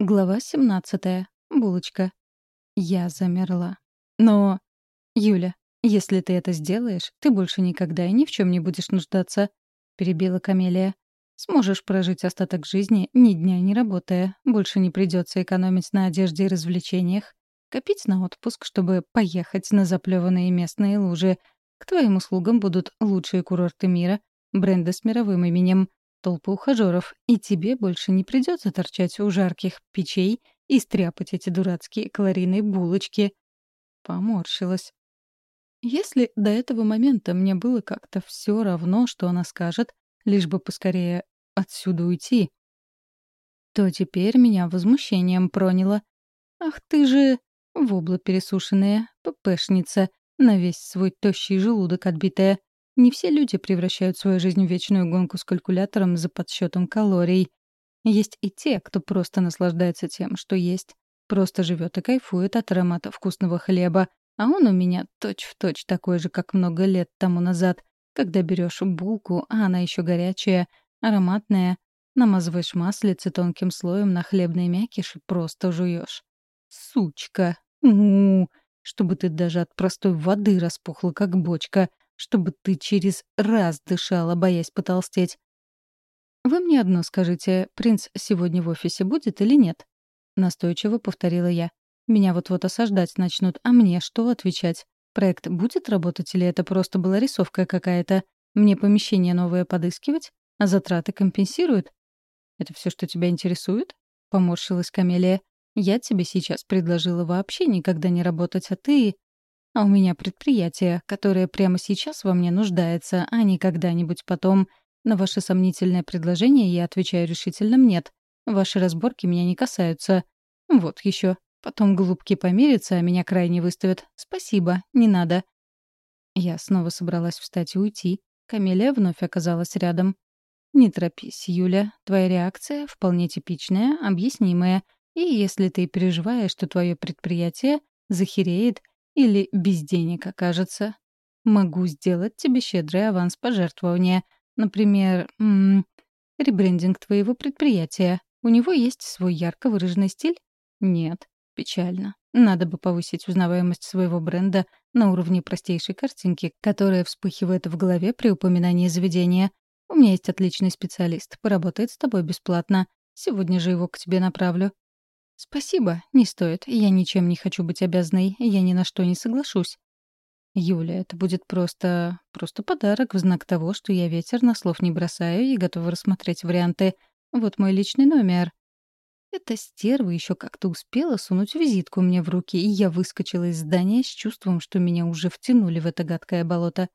Глава 17. Булочка. Я замерла. Но... Юля, если ты это сделаешь, ты больше никогда и ни в чем не будешь нуждаться, перебила Камелия. Сможешь прожить остаток жизни, ни дня не работая. Больше не придется экономить на одежде и развлечениях. Копить на отпуск, чтобы поехать на заплеванные местные лужи. К твоим услугам будут лучшие курорты мира, бренды с мировым именем, толпы ухажеров, и тебе больше не придется торчать у жарких печей и стряпать эти дурацкие калорийные булочки. Поморщилась. Если до этого момента мне было как-то все равно, что она скажет, лишь бы поскорее отсюда уйти, то теперь меня возмущением проняло. «Ах ты же, вобла пересушенная, ппшница, на весь свой тощий желудок отбитая. Не все люди превращают свою жизнь в вечную гонку с калькулятором за подсчетом калорий. Есть и те, кто просто наслаждается тем, что есть. Просто живет и кайфует от аромата вкусного хлеба. А он у меня точь-в-точь точь такой же, как много лет тому назад, когда берешь булку, а она еще горячая, ароматная, намазываешь маслице тонким слоем на хлебный мякиш и просто жуешь. Сучка! У, -у, -у чтобы ты даже от простой воды распухла, как бочка чтобы ты через раз дышала, боясь потолстеть. «Вы мне одно скажите, принц сегодня в офисе будет или нет?» Настойчиво повторила я. «Меня вот-вот осаждать начнут, а мне что отвечать? Проект будет работать или это просто была рисовка какая-то? Мне помещение новое подыскивать, а затраты компенсируют?» «Это все, что тебя интересует?» — поморщилась Камелия. «Я тебе сейчас предложила вообще никогда не работать, а ты...» А у меня предприятие, которое прямо сейчас во мне нуждается, а не когда-нибудь потом. На ваше сомнительное предложение я отвечаю решительным «нет». Ваши разборки меня не касаются. Вот еще. Потом голубки помирятся, а меня крайне выставят. Спасибо, не надо. Я снова собралась встать и уйти. Камелия вновь оказалась рядом. «Не торопись, Юля. Твоя реакция вполне типичная, объяснимая. И если ты переживаешь, что твое предприятие захереет, или без денег окажется. Могу сделать тебе щедрый аванс пожертвования. Например, м -м, ребрендинг твоего предприятия. У него есть свой ярко выраженный стиль? Нет. Печально. Надо бы повысить узнаваемость своего бренда на уровне простейшей картинки, которая вспыхивает в голове при упоминании заведения. У меня есть отличный специалист, поработает с тобой бесплатно. Сегодня же его к тебе направлю. «Спасибо, не стоит. Я ничем не хочу быть обязанной. Я ни на что не соглашусь». «Юля, это будет просто... просто подарок в знак того, что я ветер на слов не бросаю и готова рассмотреть варианты. Вот мой личный номер». Эта стерва еще как-то успела сунуть визитку мне в руки, и я выскочила из здания с чувством, что меня уже втянули в это гадкое болото.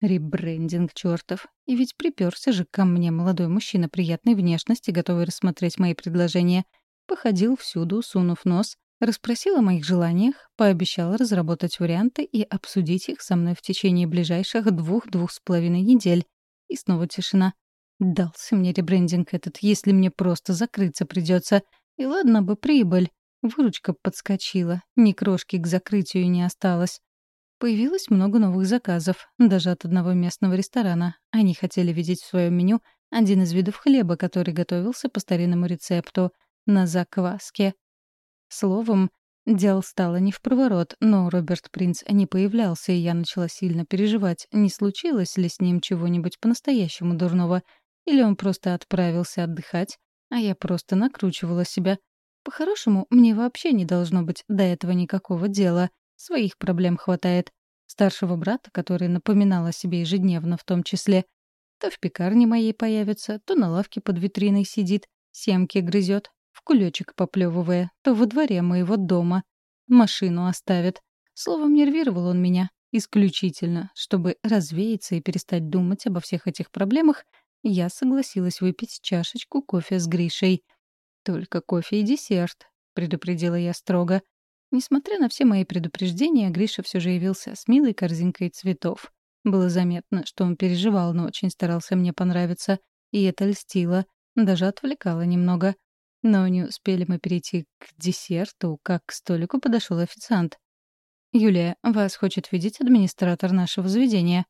Ребрендинг чертов. И ведь приперся же ко мне молодой мужчина приятной внешности, готовый рассмотреть мои предложения — походил всюду, сунув нос, расспросил о моих желаниях, пообещал разработать варианты и обсудить их со мной в течение ближайших двух-двух с половиной недель. И снова тишина. Дался мне ребрендинг этот, если мне просто закрыться придется. И ладно бы прибыль. Выручка подскочила, ни крошки к закрытию не осталось. Появилось много новых заказов, даже от одного местного ресторана. Они хотели видеть в своем меню один из видов хлеба, который готовился по старинному рецепту — на закваске. Словом, дел стало не в проворот, но Роберт Принц не появлялся, и я начала сильно переживать, не случилось ли с ним чего-нибудь по-настоящему дурного, или он просто отправился отдыхать, а я просто накручивала себя. По-хорошему, мне вообще не должно быть до этого никакого дела. Своих проблем хватает. Старшего брата, который напоминал о себе ежедневно в том числе. То в пекарне моей появится, то на лавке под витриной сидит, семки грызет, кулечек поплевывая, то во дворе моего дома. Машину оставит. Словом, нервировал он меня. Исключительно, чтобы развеяться и перестать думать обо всех этих проблемах, я согласилась выпить чашечку кофе с Гришей. «Только кофе и десерт», — предупредила я строго. Несмотря на все мои предупреждения, Гриша все же явился с милой корзинкой цветов. Было заметно, что он переживал, но очень старался мне понравиться. И это льстило, даже отвлекало немного. Но не успели мы перейти к десерту, как к столику подошел официант. «Юлия, вас хочет видеть администратор нашего заведения».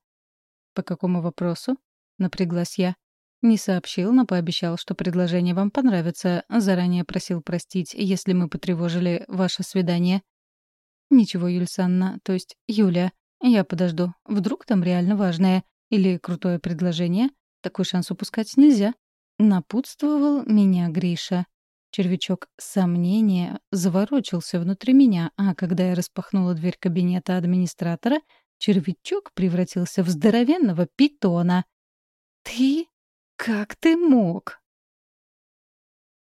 «По какому вопросу?» — напряглась я. Не сообщил, но пообещал, что предложение вам понравится. Заранее просил простить, если мы потревожили ваше свидание. Ничего, Юльсанна, то есть Юля. Я подожду. Вдруг там реально важное. Или крутое предложение. Такой шанс упускать нельзя. Напутствовал меня Гриша. Червячок сомнения заворочился внутри меня, а когда я распахнула дверь кабинета администратора, червячок превратился в здоровенного питона. «Ты? Как ты мог?»